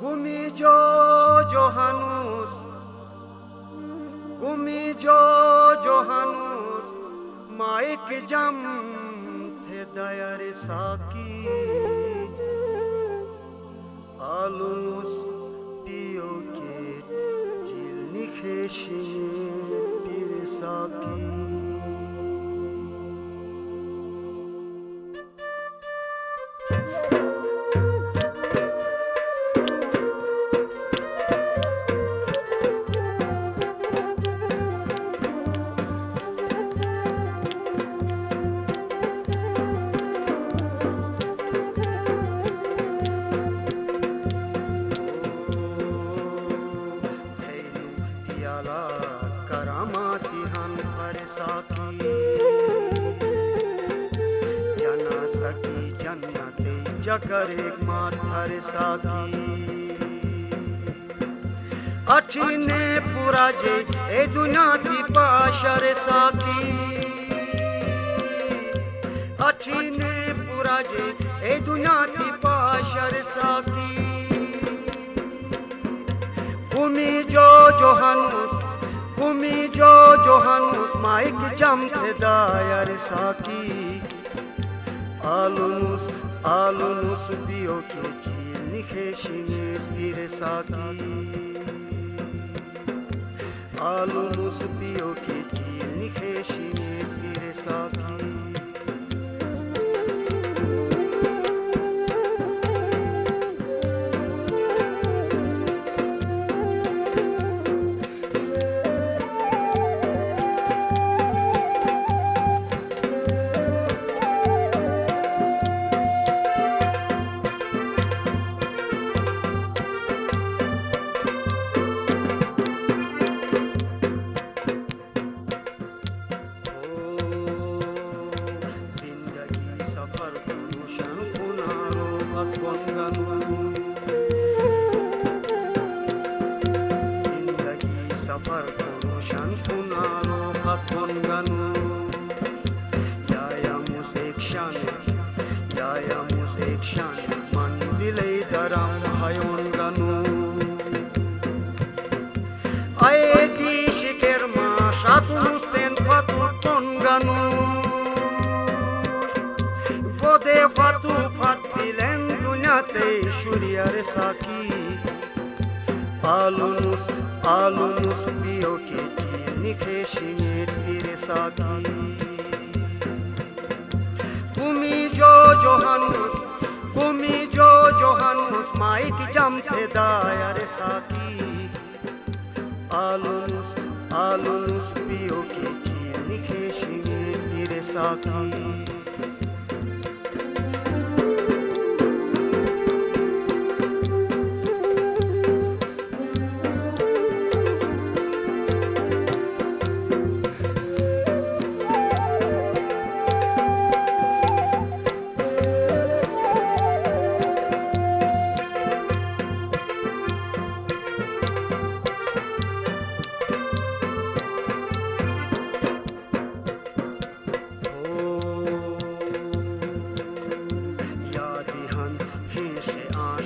Gumijo Johanus Gumijo Johanus Maik jam the dayar saki Alunus piyoke cilni kheshini bir saki जन्नते जकर एक मार फरसा की अठीने पूरा जे ए दुनिया की पाशर साकी अठीने पूरा जे ए दुनिया की पाशर साकी Gumijo Johannes, Gumijo Johannes, Mike jump the dayar saki. Alunus, Alunus diyor ki nikeşini bir saki Alunus diyor ki nikeşini yapar konuşan Kunan o kas konganu Yaya musekşan Yaya musekşan Manzile daram hayon ganu Ayeti şeker maşatun usten fatur tonganu Vode fatu fat bilen dünyate şuriyar saki Alunus alunus biyo ke chini kheshimir pire saki Gumi jo johanus Gumi jo johanus maik jamte dayar saki Alunus, alunus biyo ke chini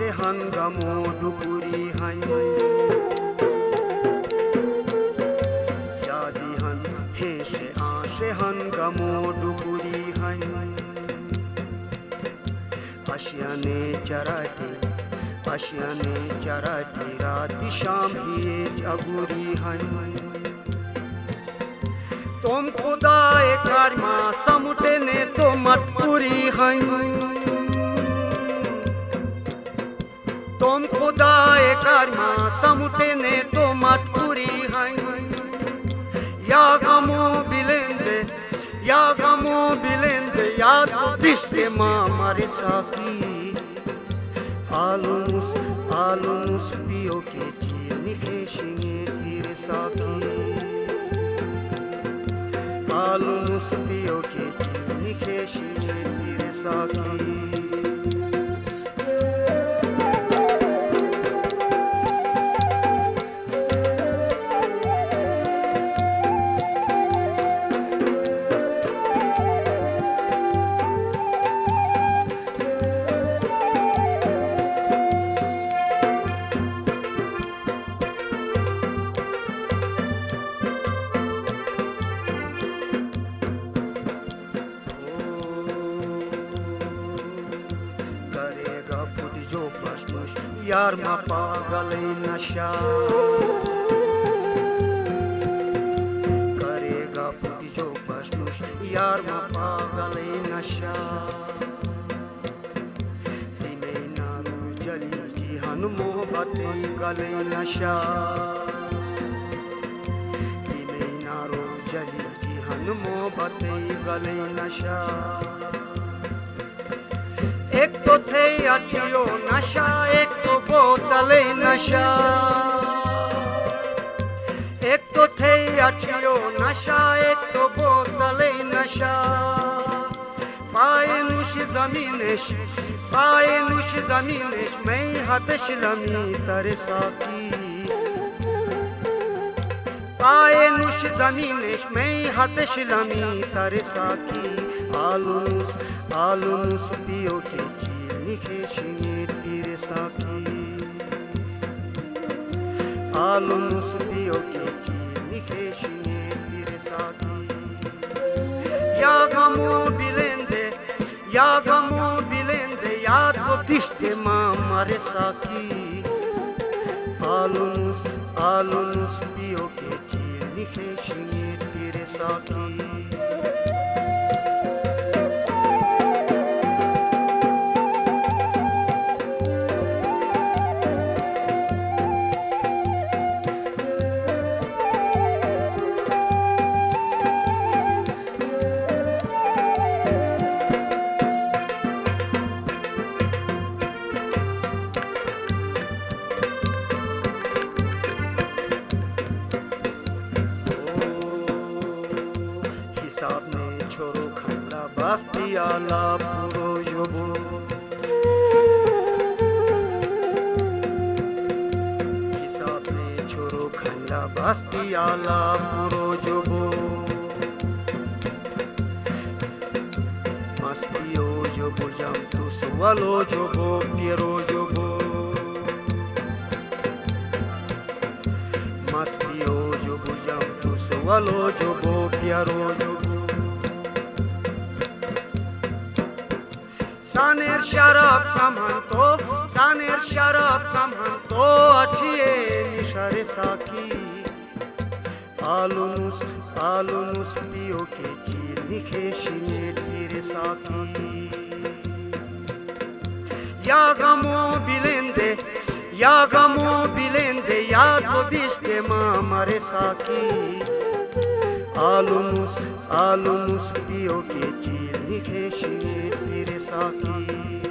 आशे हन गमो डुकुरी हन यादी हन हेशे आशे हन गमो डुकुरी हन अशियाने चराटी अशियाने चराटी राति शाम ही अगुरी हन तुम खुदाए कारमा समुटे ने तो मटपुरी તોમ ખુદાએ કારમાં સમુતેને તો મટપુરી હાય યા ગમો બિલેંદે યા ગમો બિલેંદે યા તો દિષ્ટે માં મારી સાકી આલુસ આલુસ પિયો કે જીની ખેશીને પીર સાકી આલુસ પિયો કે જીની ખેશીને પીર સાકી یار ما پاگل نشا کرے گا پتی جو بشنوش یار ما پاگل نشا دیمے نارو جلی جیہن محبت گل نشا دیمے نارو جلی جیہن محبت گل نشا জাতীয় নাশা এক তো বোতলে নাশা। এক তো থেই জাতীয় নাশা এক তো বোতলে নাশা। পায়ে নুশ জমিনেশ পায়ে নুশ জমিনেশ মেই হাতে শিলামি তারে সাকি। পায়ে নুশ জমিনেশ মেই হাতে শিলামি তারে সাকি। আলুনুস আলুনুস পিও কেচি che shinit pire saki pio che ci che shinit pire saki Yagamo bilende, yagamo bilende, yago piste mamare saki Alunus, alunus che ci che shinit pire saki বাস্তিয়ালা পুরো যৌবন সাসনে ছোরো খান্ডা বাস্তিয়ালা পুরো যৌবন মাস্তিও যৌবো জাম তু সোয়ালো যৌবো পেরো যৌবো মাস্তিও যৌবো জাম তু সোয়ালো যৌবো প্যারো যৌবো সানের শরাব কামান্তো সানের শরাব কামান্তো আছিয়ে মিশারে সাকি আলুনুস আলুনুস পিও কে চির নিখে শিনে ঢিরে Psaki Yagamo bilende, yagamo bilende, yago biste mamare saki. Alunus, alunus pio ke chil nikhe ਸਾਖੀ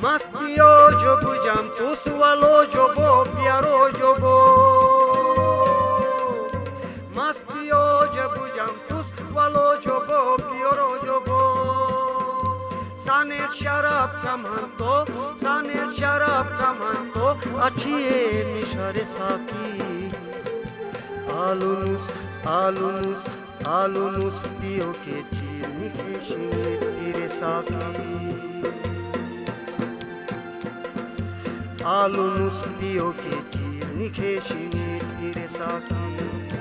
Mas pio jobu jam tu sualo jobo piaro jobo Mas pio jobu jam tu sualo jobo piaro jobo Saner şarap kamanto Saner şarap kamanto Açiye mişare saki Alunus alunus alunus pio ke chini ke shine pire saki Alunus pio che ci nikhe shini pire saki